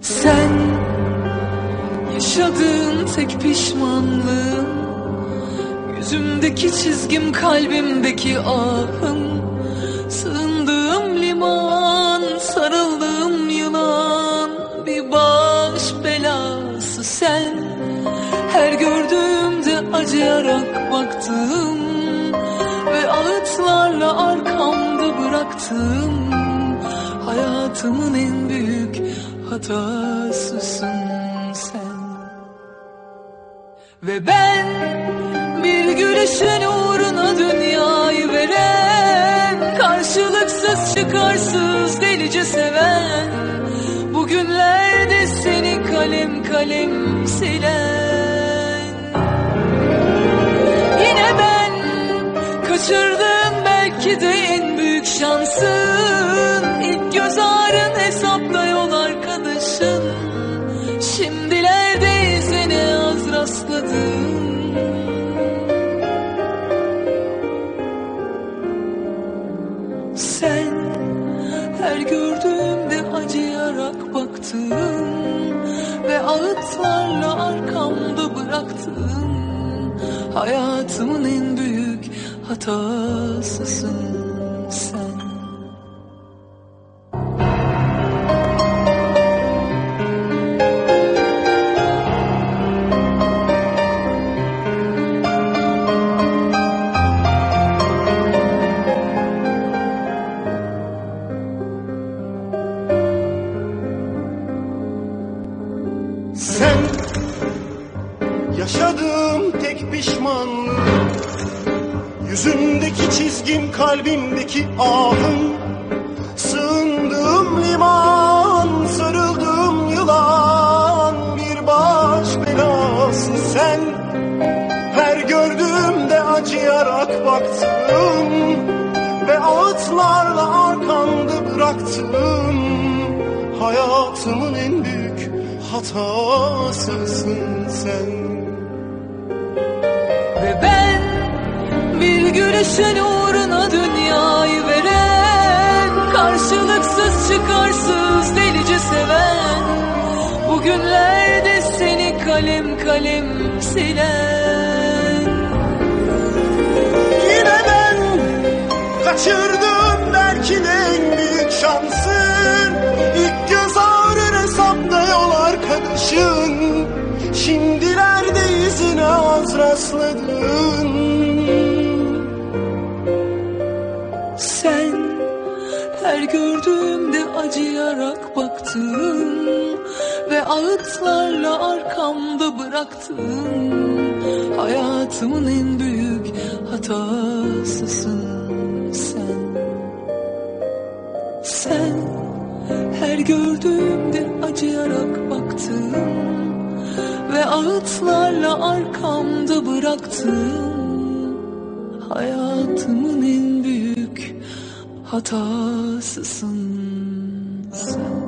Sen yaşadığın tek pişmanlığım Yüzümdeki çizgim kalbimdeki ahım sen. Her gördüğümde acıyarak baktım Ve ağıtlarla arkamda bıraktım. Hayatımın en büyük hatasısın sen. Ve ben bir gülüşün uğruna dünyayı veren Karşılıksız çıkarsız delice seven Bugünlerde seni kalem kalem silen. Yine ben kaçırdığım belki de en büyük şansın. İlk göz ağrın hesapta yol arkadaşın. Şimdilerde izine az rastladım. Sen her gördüğümde acıyarak baktın bıraktın. Hayatımın en büyük hatasısın yaşadığım tek pişmanlığım. Yüzümdeki çizgim kalbimdeki ahım. Sığındığım liman sarıldığım yılan. Bir baş belası sen. Her gördüğümde acıyarak baktım. Ve ağıtlarla arkamda bıraktım. Hayatımın en büyük hatasısın sen gülüşün uğruna dünyayı veren Karşılıksız çıkarsız delice seven Bugünlerde seni kalem kalem silen. Yine ben kaçırdım belki de en büyük şansın İlk göz ağrın hesapta yol arkadaşın Şimdilerde izine az rastladın Sen her gördüğümde acıyarak baktın Ve ağıtlarla arkamda bıraktın. Hayatımın en büyük hatasısın sen. Sen her gördüğümde acıyarak baktın Ve ağıtlarla arkamda bıraktın. Hayatımın en hatasısın sen